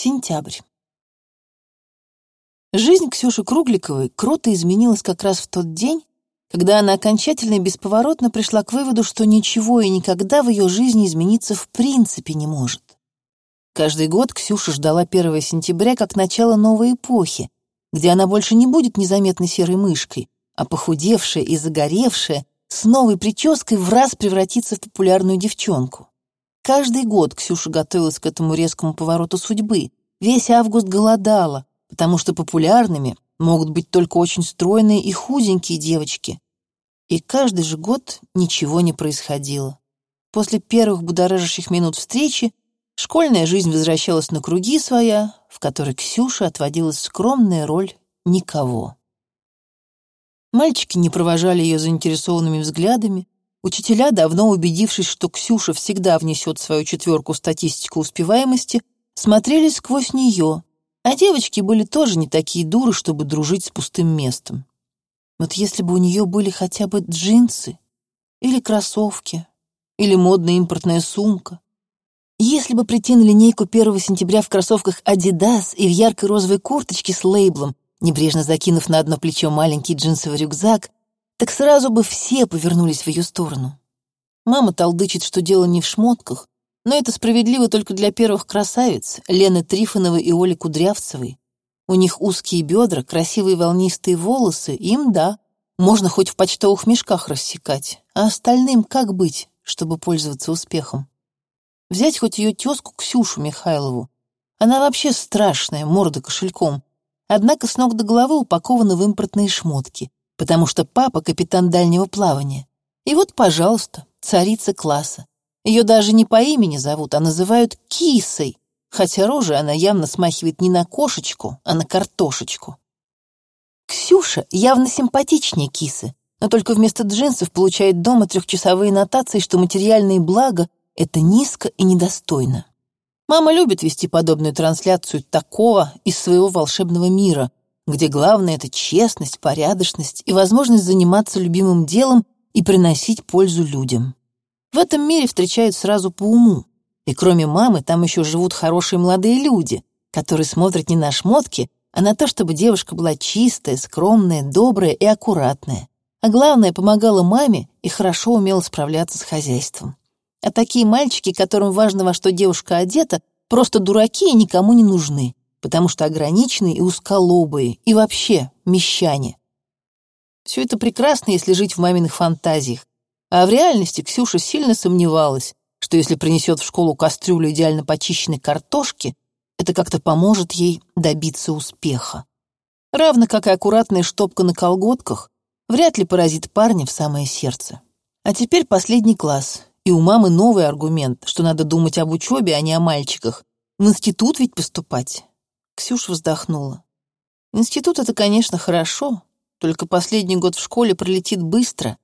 Сентябрь. Жизнь Ксюши Кругликовой круто изменилась как раз в тот день, когда она окончательно и бесповоротно пришла к выводу, что ничего и никогда в ее жизни измениться в принципе не может. Каждый год Ксюша ждала 1 сентября как начало новой эпохи, где она больше не будет незаметной серой мышкой, а похудевшая и загоревшая, с новой прической в раз превратится в популярную девчонку. Каждый год Ксюша готовилась к этому резкому повороту судьбы. Весь август голодала, потому что популярными могут быть только очень стройные и худенькие девочки. И каждый же год ничего не происходило. После первых будоражащих минут встречи школьная жизнь возвращалась на круги своя, в которой Ксюша отводилась скромная роль никого. Мальчики не провожали ее заинтересованными взглядами, Учителя, давно убедившись, что Ксюша всегда внесет свою четверку в статистику успеваемости, смотрели сквозь нее, а девочки были тоже не такие дуры, чтобы дружить с пустым местом. Вот если бы у нее были хотя бы джинсы, или кроссовки, или модная импортная сумка, если бы прийти на линейку 1 сентября в кроссовках Adidas и в яркой розовой курточке с лейблом, небрежно закинув на одно плечо маленький джинсовый рюкзак, так сразу бы все повернулись в ее сторону. Мама толдычит, что дело не в шмотках, но это справедливо только для первых красавиц, Лены Трифоновой и Оли Кудрявцевой. У них узкие бедра, красивые волнистые волосы, им да, можно хоть в почтовых мешках рассекать, а остальным как быть, чтобы пользоваться успехом? Взять хоть ее тезку Ксюшу Михайлову. Она вообще страшная, морда кошельком, однако с ног до головы упакована в импортные шмотки потому что папа капитан дальнего плавания. И вот, пожалуйста, царица класса. Ее даже не по имени зовут, а называют кисой, хотя рожа она явно смахивает не на кошечку, а на картошечку. Ксюша явно симпатичнее кисы, но только вместо джинсов получает дома трехчасовые нотации, что материальные блага — это низко и недостойно. Мама любит вести подобную трансляцию такого из своего волшебного мира, где главное — это честность, порядочность и возможность заниматься любимым делом и приносить пользу людям. В этом мире встречают сразу по уму. И кроме мамы там еще живут хорошие молодые люди, которые смотрят не на шмотки, а на то, чтобы девушка была чистая, скромная, добрая и аккуратная. А главное, помогала маме и хорошо умела справляться с хозяйством. А такие мальчики, которым важно, во что девушка одета, просто дураки и никому не нужны потому что ограниченные и узколобые, и вообще мещане. Все это прекрасно, если жить в маминых фантазиях. А в реальности Ксюша сильно сомневалась, что если принесет в школу кастрюлю идеально почищенной картошки, это как-то поможет ей добиться успеха. Равно как и аккуратная штопка на колготках вряд ли поразит парня в самое сердце. А теперь последний класс, и у мамы новый аргумент, что надо думать об учебе, а не о мальчиках. В институт ведь поступать. Ксюша вздохнула. Институт — это, конечно, хорошо, только последний год в школе пролетит быстро,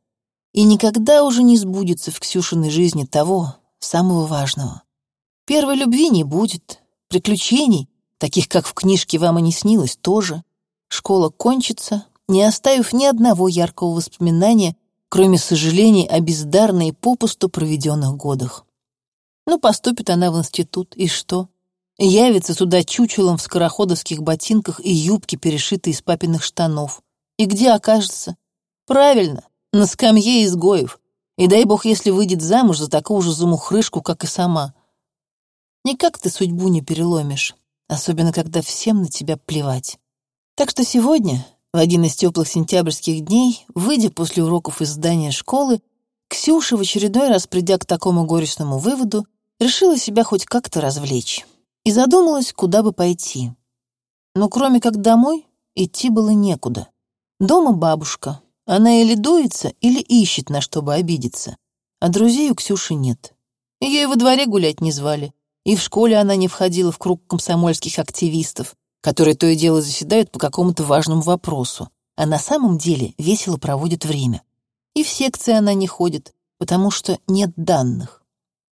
и никогда уже не сбудется в Ксюшиной жизни того, самого важного. Первой любви не будет, приключений, таких, как в книжке вам и не снилось, тоже. Школа кончится, не оставив ни одного яркого воспоминания, кроме сожалений о бездарной и попусту проведенных годах. Ну, поступит она в институт, и что? Явится сюда чучелом в скороходовских ботинках и юбке, перешитой из папиных штанов. И где окажется? Правильно, на скамье изгоев. И дай бог, если выйдет замуж за такую же замухрышку, как и сама. Никак ты судьбу не переломишь, особенно когда всем на тебя плевать. Так что сегодня, в один из теплых сентябрьских дней, выйдя после уроков из здания школы, Ксюша в очередной раз, придя к такому горестному выводу, решила себя хоть как-то развлечь и задумалась, куда бы пойти. Но кроме как домой, идти было некуда. Дома бабушка. Она или дуется, или ищет, на что бы обидеться. А друзей у Ксюши нет. Ее и во дворе гулять не звали. И в школе она не входила в круг комсомольских активистов, которые то и дело заседают по какому-то важному вопросу, а на самом деле весело проводит время. И в секции она не ходит, потому что нет данных.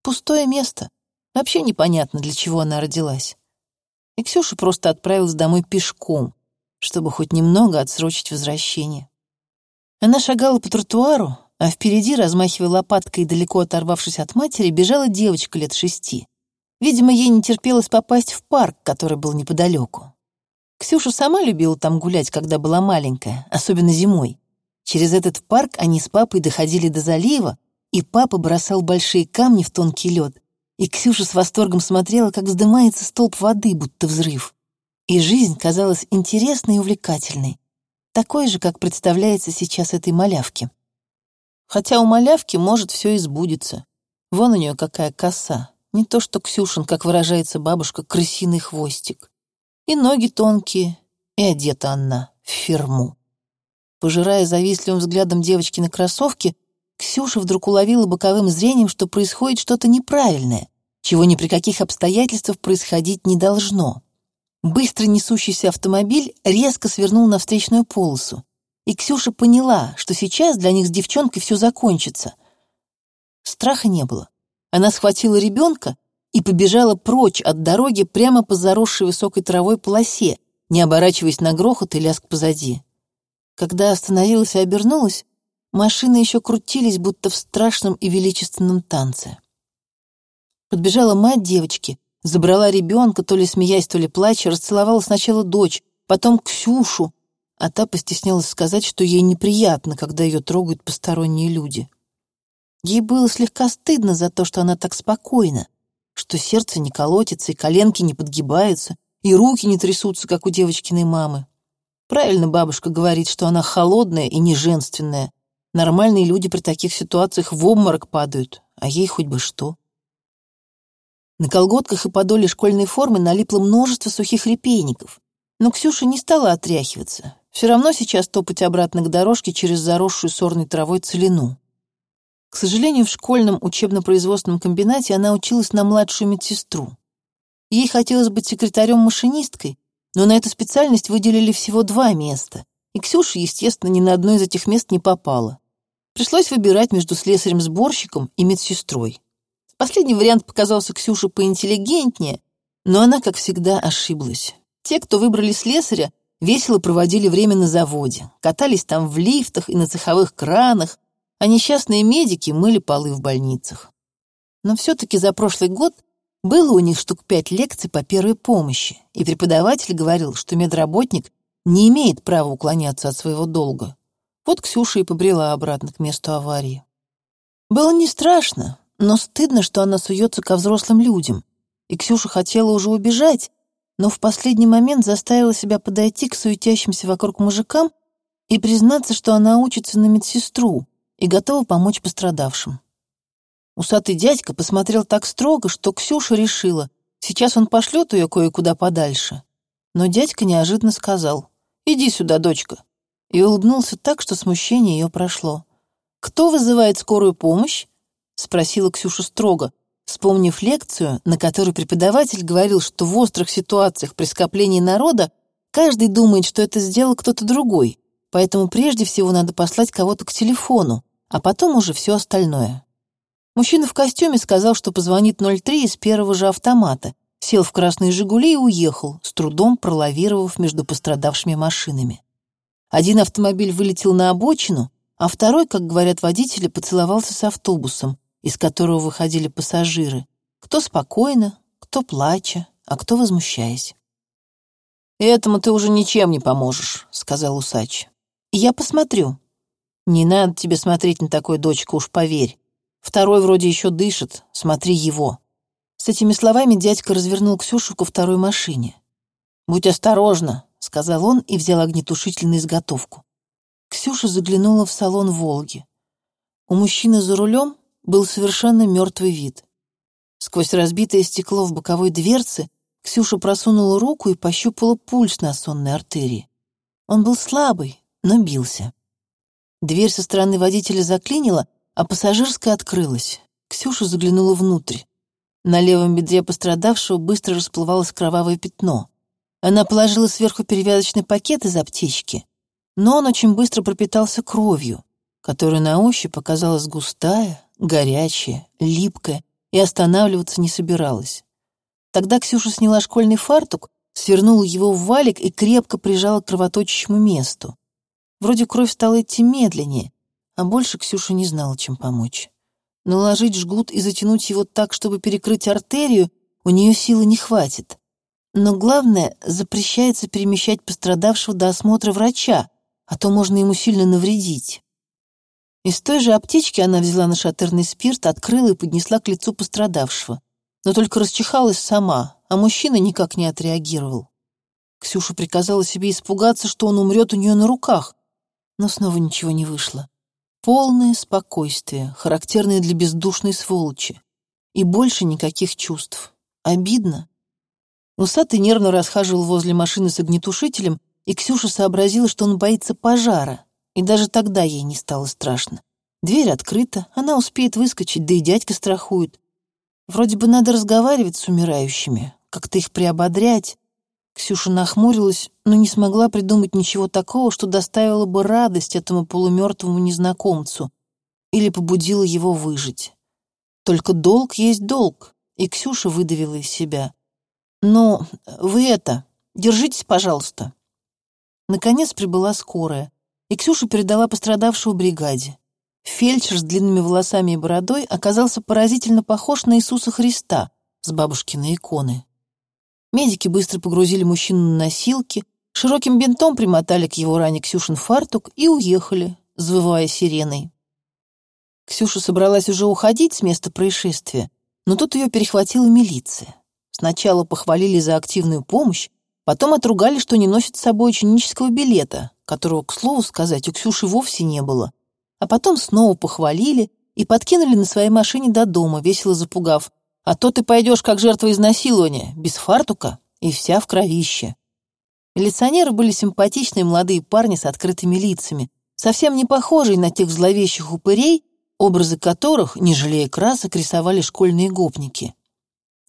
Пустое место. Вообще непонятно, для чего она родилась. И Ксюша просто отправилась домой пешком, чтобы хоть немного отсрочить возвращение. Она шагала по тротуару, а впереди, размахивая лопаткой и далеко оторвавшись от матери, бежала девочка лет шести. Видимо, ей не терпелось попасть в парк, который был неподалеку. Ксюша сама любила там гулять, когда была маленькая, особенно зимой. Через этот парк они с папой доходили до залива, и папа бросал большие камни в тонкий лед, и Ксюша с восторгом смотрела, как вздымается столб воды, будто взрыв. И жизнь казалась интересной и увлекательной, такой же, как представляется сейчас этой малявке. Хотя у малявки может все и сбудется. Вон у нее какая коса. Не то что Ксюшин, как выражается бабушка, крысиный хвостик. И ноги тонкие, и одета она в ферму. Пожирая завистливым взглядом девочки на кроссовки, Ксюша вдруг уловила боковым зрением, что происходит что-то неправильное, чего ни при каких обстоятельствах происходить не должно. Быстро несущийся автомобиль резко свернул на встречную полосу, и Ксюша поняла, что сейчас для них с девчонкой все закончится. Страха не было. Она схватила ребенка и побежала прочь от дороги прямо по заросшей высокой травой полосе, не оборачиваясь на грохот и лязг позади. Когда остановилась и обернулась, машины еще крутились, будто в страшном и величественном танце. Подбежала мать девочки, забрала ребенка, то ли смеясь, то ли плача, расцеловала сначала дочь, потом Ксюшу, а та постеснялась сказать, что ей неприятно, когда ее трогают посторонние люди. Ей было слегка стыдно за то, что она так спокойна, что сердце не колотится, и коленки не подгибаются, и руки не трясутся, как у девочкиной мамы. Правильно бабушка говорит, что она холодная и неженственная. Нормальные люди при таких ситуациях в обморок падают, а ей хоть бы что. На колготках и подоле школьной формы налипло множество сухих репейников, но Ксюша не стала отряхиваться. Все равно сейчас топать обратно к дорожке через заросшую сорной травой целину. К сожалению, в школьном учебно-производственном комбинате она училась на младшую медсестру. Ей хотелось быть секретарем-машинисткой, но на эту специальность выделили всего два места, и Ксюша, естественно, ни на одно из этих мест не попала. Пришлось выбирать между слесарем-сборщиком и медсестрой. Последний вариант показался Ксюше поинтеллигентнее, но она, как всегда, ошиблась. Те, кто выбрали слесаря, весело проводили время на заводе, катались там в лифтах и на цеховых кранах, а несчастные медики мыли полы в больницах. Но все-таки за прошлый год было у них штук пять лекций по первой помощи, и преподаватель говорил, что медработник не имеет права уклоняться от своего долга. Вот Ксюша и побрела обратно к месту аварии. Было не страшно, но стыдно, что она суется ко взрослым людям, и Ксюша хотела уже убежать, но в последний момент заставила себя подойти к суетящимся вокруг мужикам и признаться, что она учится на медсестру, и готова помочь пострадавшим. Усатый дядька посмотрел так строго, что Ксюша решила, сейчас он пошлет ее кое-куда подальше. Но дядька неожиданно сказал «Иди сюда, дочка», и улыбнулся так, что смущение ее прошло. «Кто вызывает скорую помощь?» — спросила Ксюша строго, вспомнив лекцию, на которой преподаватель говорил, что в острых ситуациях при скоплении народа каждый думает, что это сделал кто-то другой, поэтому прежде всего надо послать кого-то к телефону, а потом уже все остальное. Мужчина в костюме сказал, что позвонит 03 из первого же автомата, сел в красные «Жигули» и уехал, с трудом пролавировав между пострадавшими машинами. Один автомобиль вылетел на обочину, а второй, как говорят водители, поцеловался с автобусом, из которого выходили пассажиры, кто спокойно, кто плача, а кто возмущаясь. «Этому ты уже ничем не поможешь», — сказал усач. «Я посмотрю», «Не надо тебе смотреть на такой, дочка, уж поверь. Второй вроде еще дышит, смотри его». С этими словами дядька развернул Ксюшу ко второй машине. «Будь осторожна», — сказал он и взял огнетушитель на изготовку. Ксюша заглянула в салон «Волги». У мужчины за рулем был совершенно мертвый вид. Сквозь разбитое стекло в боковой дверце Ксюша просунула руку и пощупала пульс на сонной артерии. Он был слабый, но бился. Дверь со стороны водителя заклинила, а пассажирская открылась. Ксюша заглянула внутрь. На левом бедре пострадавшего быстро расплывалось кровавое пятно. Она положила сверху перевязочный пакет из аптечки, но он очень быстро пропитался кровью, которая на ощупь оказалась густая, горячая, липкая и останавливаться не собиралась. Тогда Ксюша сняла школьный фартук, свернула его в валик и крепко прижала к кровоточащему месту. Вроде кровь стала идти медленнее, а больше Ксюша не знала, чем помочь. Наложить жгут и затянуть его так, чтобы перекрыть артерию, у нее силы не хватит. Но главное, запрещается перемещать пострадавшего до осмотра врача, а то можно ему сильно навредить. Из той же аптечки она взяла нашатырный спирт, открыла и поднесла к лицу пострадавшего. Но только расчихалась сама, а мужчина никак не отреагировал. Ксюша приказала себе испугаться, что он умрет у нее на руках, но снова ничего не вышло. Полное спокойствие, характерное для бездушной сволочи. И больше никаких чувств. Обидно. Усатый нервно расхаживал возле машины с огнетушителем, и Ксюша сообразила, что он боится пожара. И даже тогда ей не стало страшно. Дверь открыта, она успеет выскочить, да и дядька страхует. Вроде бы надо разговаривать с умирающими, как-то их приободрять, Ксюша нахмурилась, но не смогла придумать ничего такого, что доставило бы радость этому полумертвому незнакомцу или побудило его выжить. Только долг есть долг, и Ксюша выдавила из себя. «Но вы это, держитесь, пожалуйста». Наконец прибыла скорая, и Ксюша передала пострадавшего бригаде. Фельдшер с длинными волосами и бородой оказался поразительно похож на Иисуса Христа с бабушкиной иконы. Медики быстро погрузили мужчину на носилки, широким бинтом примотали к его ране Ксюшин фартук и уехали, завывая сиреной. Ксюша собралась уже уходить с места происшествия, но тут ее перехватила милиция. Сначала похвалили за активную помощь, потом отругали, что не носит с собой ученического билета, которого, к слову сказать, у Ксюши вовсе не было. А потом снова похвалили и подкинули на своей машине до дома, весело запугав. А то ты пойдешь как жертва изнасилования, без фартука и вся в кровище. Милиционеры были симпатичные молодые парни с открытыми лицами, совсем не похожие на тех зловещих упырей, образы которых, не жалея красок, рисовали школьные гопники.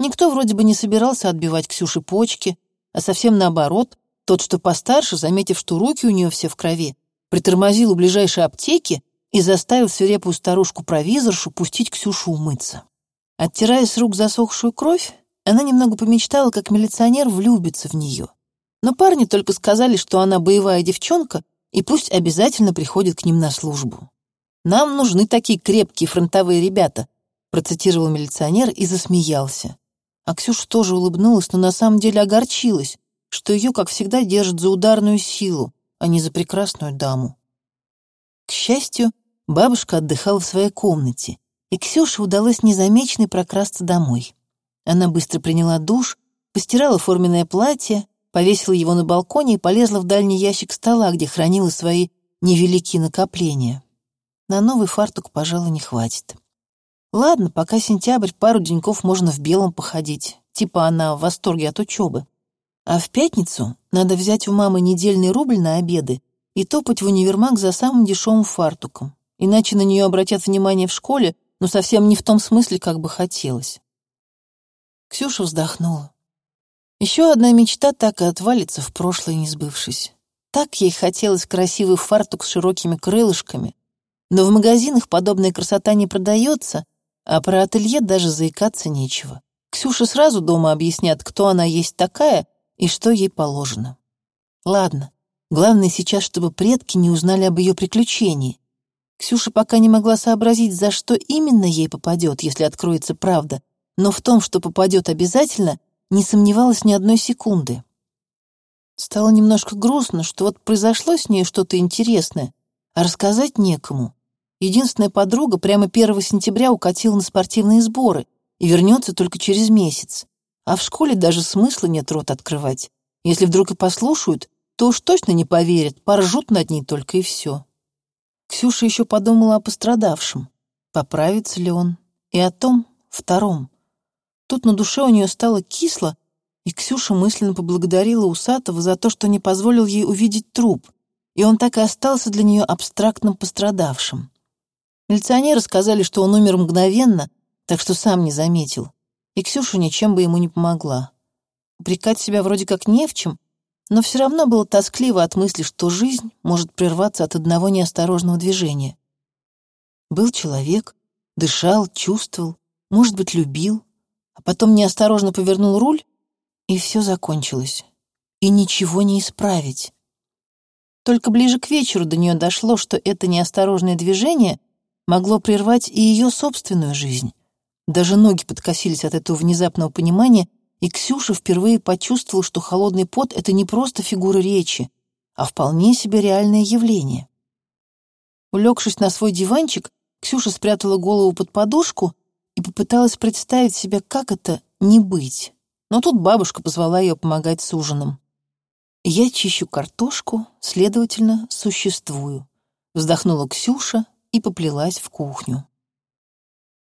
Никто вроде бы не собирался отбивать Ксюше почки, а совсем наоборот, тот, что постарше, заметив, что руки у нее все в крови, притормозил у ближайшей аптеки и заставил свирепую старушку-провизоршу пустить Ксюшу умыться. Оттирая с рук засохшую кровь, она немного помечтала, как милиционер влюбится в нее. Но парни только сказали, что она боевая девчонка, и пусть обязательно приходит к ним на службу. «Нам нужны такие крепкие фронтовые ребята», процитировал милиционер и засмеялся. А Ксюша тоже улыбнулась, но на самом деле огорчилась, что ее, как всегда, держат за ударную силу, а не за прекрасную даму. К счастью, бабушка отдыхала в своей комнате, и Ксюше удалось незамеченной прокрасться домой. Она быстро приняла душ, постирала форменное платье, повесила его на балконе и полезла в дальний ящик стола, где хранила свои невеликие накопления. На новый фартук, пожалуй, не хватит. Ладно, пока сентябрь, пару деньков можно в белом походить, типа она в восторге от учебы. А в пятницу надо взять у мамы недельный рубль на обеды и топать в универмаг за самым дешевым фартуком, иначе на нее обратят внимание в школе, но совсем не в том смысле, как бы хотелось. Ксюша вздохнула. Еще одна мечта так и отвалится в прошлое, не сбывшись. Так ей хотелось красивый фартук с широкими крылышками, но в магазинах подобная красота не продается, а про ателье даже заикаться нечего. Ксюша сразу дома объяснят, кто она есть такая и что ей положено. Ладно, главное сейчас, чтобы предки не узнали об ее приключении, Ксюша пока не могла сообразить, за что именно ей попадет, если откроется правда, но в том, что попадет обязательно, не сомневалась ни одной секунды. Стало немножко грустно, что вот произошло с ней что-то интересное, а рассказать некому. Единственная подруга прямо 1 сентября укатила на спортивные сборы и вернется только через месяц. А в школе даже смысла нет рот открывать. Если вдруг и послушают, то уж точно не поверят, поржут над ней только и все. Ксюша еще подумала о пострадавшем, поправится ли он, и о том втором. Тут на душе у нее стало кисло, и Ксюша мысленно поблагодарила Усатого за то, что не позволил ей увидеть труп, и он так и остался для нее абстрактным пострадавшим. Милиционеры сказали, что он умер мгновенно, так что сам не заметил, и Ксюша ничем бы ему не помогла. Упрекать себя вроде как не в чем, но все равно было тоскливо от мысли, что жизнь может прерваться от одного неосторожного движения. Был человек, дышал, чувствовал, может быть, любил, а потом неосторожно повернул руль, и все закончилось. И ничего не исправить. Только ближе к вечеру до нее дошло, что это неосторожное движение могло прервать и ее собственную жизнь. Даже ноги подкосились от этого внезапного понимания, и Ксюша впервые почувствовала, что холодный пот — это не просто фигура речи, а вполне себе реальное явление. Улегшись на свой диванчик, Ксюша спрятала голову под подушку и попыталась представить себе, как это — не быть. Но тут бабушка позвала ее помогать с ужином. «Я чищу картошку, следовательно, существую», — вздохнула Ксюша и поплелась в кухню.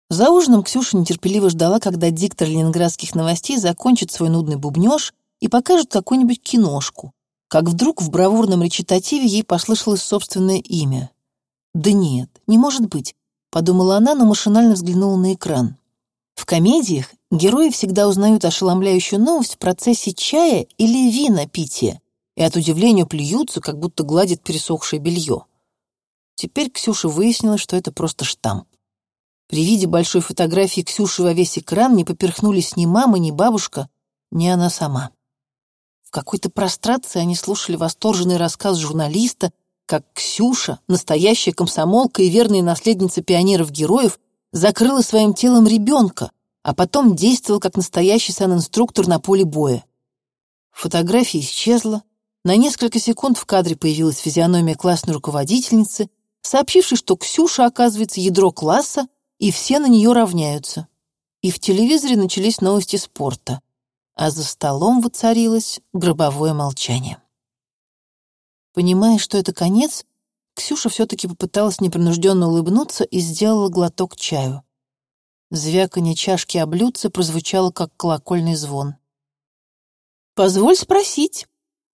За ужином Ксюша нетерпеливо ждала, когда диктор ленинградских новостей закончит свой нудный бубнёж и покажет какую-нибудь киношку, как вдруг в бравурном речитативе ей послышалось собственное имя. «Да нет, не может быть», — подумала она, но машинально взглянула на экран. В комедиях герои всегда узнают ошеломляющую новость в процессе чая или вина пития и от удивления плюются, как будто гладят пересохшее белье. Теперь Ксюша выяснила, что это просто штамп. При виде большой фотографии Ксюши во весь экран не поперхнулись ни мама, ни бабушка, ни она сама. В какой-то прострации они слушали восторженный рассказ журналиста, как Ксюша, настоящая комсомолка и верная наследница пионеров-героев, закрыла своим телом ребенка, а потом действовала как настоящий санинструктор на поле боя. Фотография исчезла. На несколько секунд в кадре появилась физиономия классной руководительницы, сообщившей, что Ксюша, оказывается, ядро класса, и все на нее равняются. И в телевизоре начались новости спорта, а за столом воцарилось гробовое молчание. Понимая, что это конец, Ксюша все-таки попыталась непринужденно улыбнуться и сделала глоток чаю. Звяканье чашки об блюдце прозвучало, как колокольный звон. «Позволь спросить,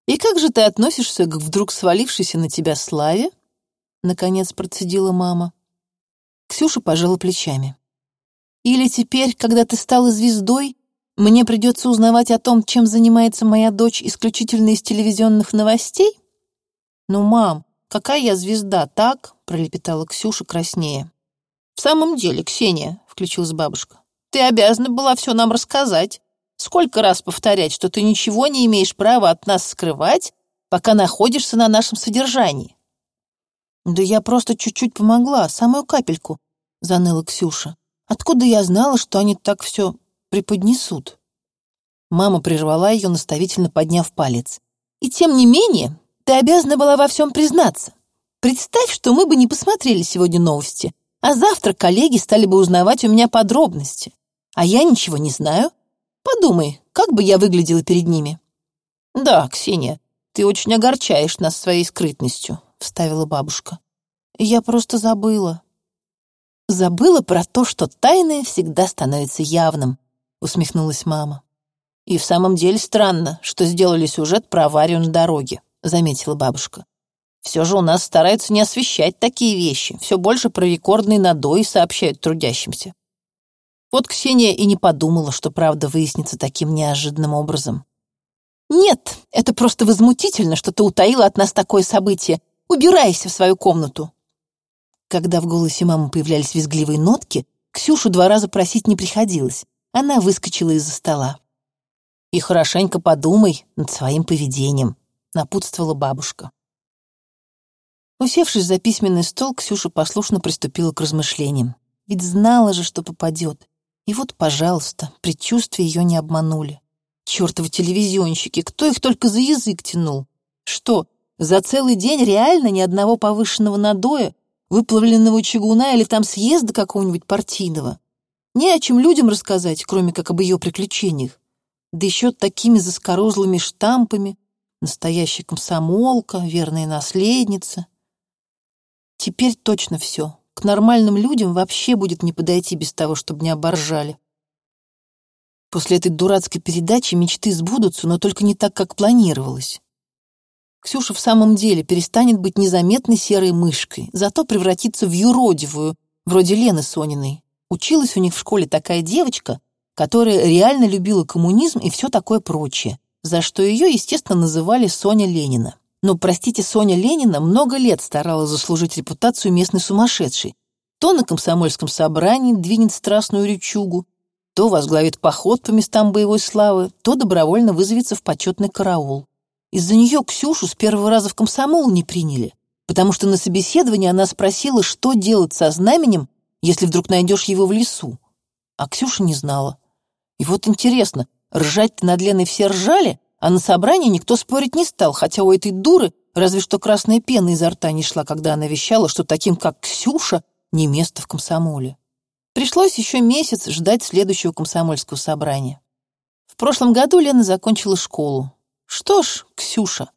и как же ты относишься к вдруг свалившейся на тебя славе?» Наконец процедила мама. Ксюша пожала плечами. «Или теперь, когда ты стала звездой, мне придется узнавать о том, чем занимается моя дочь исключительно из телевизионных новостей?» «Ну, мам, какая я звезда, так?» — пролепетала Ксюша краснее. «В самом деле, Ксения», — включилась бабушка, «ты обязана была все нам рассказать. Сколько раз повторять, что ты ничего не имеешь права от нас скрывать, пока находишься на нашем содержании?» «Да я просто чуть-чуть помогла, самую капельку», — заныла Ксюша. «Откуда я знала, что они так все преподнесут?» Мама прервала ее, наставительно подняв палец. «И тем не менее, ты обязана была во всем признаться. Представь, что мы бы не посмотрели сегодня новости, а завтра коллеги стали бы узнавать у меня подробности. А я ничего не знаю. Подумай, как бы я выглядела перед ними?» «Да, Ксения, ты очень огорчаешь нас своей скрытностью», вставила бабушка. «Я просто забыла». «Забыла про то, что тайное всегда становится явным», — усмехнулась мама. «И в самом деле странно, что сделали сюжет про аварию на дороге», — заметила бабушка. «Все же у нас стараются не освещать такие вещи, все больше про рекордный надой сообщают трудящимся». Вот Ксения и не подумала, что правда выяснится таким неожиданным образом. «Нет, это просто возмутительно, что ты утаила от нас такое событие, Убирайся в свою комнату!» Когда в голосе мамы появлялись визгливые нотки, Ксюшу два раза просить не приходилось. Она выскочила из-за стола. «И хорошенько подумай над своим поведением», — напутствовала бабушка. Усевшись за письменный стол, Ксюша послушно приступила к размышлениям. Ведь знала же, что попадет. И вот, пожалуйста, предчувствия ее не обманули. Чёртовы телевизионщики, кто их только за язык тянул? Что, за целый день реально ни одного повышенного надоя, выплавленного чугуна или там съезда какого-нибудь партийного. Не о чем людям рассказать, кроме как об ее приключениях. Да еще такими заскорузлыми штампами. Настоящая комсомолка, верная наследница. Теперь точно все. К нормальным людям вообще будет не подойти без того, чтобы не оборжали. После этой дурацкой передачи мечты сбудутся, но только не так, как планировалось. Ксюша в самом деле перестанет быть незаметной серой мышкой, зато превратится в юродивую, вроде Лены Сониной. Училась у них в школе такая девочка, которая реально любила коммунизм и все такое прочее, за что ее, естественно, называли Соня Ленина. Но, простите, Соня Ленина много лет старалась заслужить репутацию местной сумасшедшей. То на комсомольском собрании двинет страстную речугу, то возглавит поход по местам боевой славы, то добровольно вызовется в почетный караул. Из-за нее Ксюшу с первого раза в комсомол не приняли, потому что на собеседовании она спросила, что делать со знаменем, если вдруг найдешь его в лесу. а Ксюша не знала. И вот интересно, ржать-то над Леной все ржали, а на собрании никто спорить не стал, хотя у этой дуры разве что красная пена изо рта не шла, когда она вещала, что таким, как Ксюша, не место в комсомоле. Пришлось еще месяц ждать следующего комсомольского собрания. В прошлом году Лена закончила школу. Что ж, Ксюша,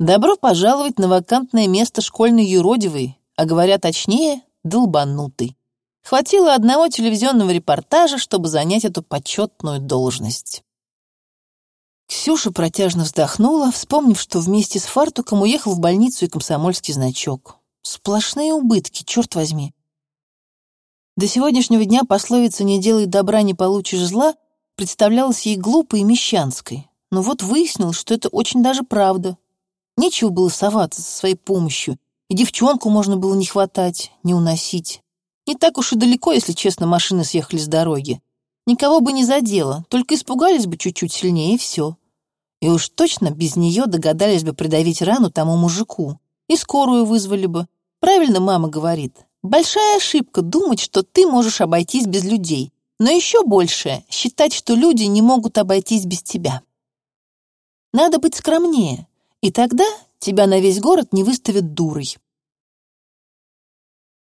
добро пожаловать на вакантное место школьной юродивой, а говоря точнее, долбанутый. Хватило одного телевизионного репортажа, чтобы занять эту почетную должность. Ксюша протяжно вздохнула, вспомнив, что вместе с фартуком уехал в больницу и комсомольский значок. Сплошные убытки, черт возьми. До сегодняшнего дня пословица «не делай добра, не получишь зла» представлялась ей глупой и мещанской. Но вот выяснилось, что это очень даже правда. Нечего было соваться со своей помощью, и девчонку можно было не хватать, не уносить. Не так уж и далеко, если честно, машины съехали с дороги. Никого бы не задело, только испугались бы чуть-чуть сильнее, и все. И уж точно без нее догадались бы придавить рану тому мужику. И скорую вызвали бы. Правильно мама говорит. Большая ошибка думать, что ты можешь обойтись без людей. Но еще большее — считать, что люди не могут обойтись без тебя. Надо быть скромнее, и тогда тебя на весь город не выставят дурой.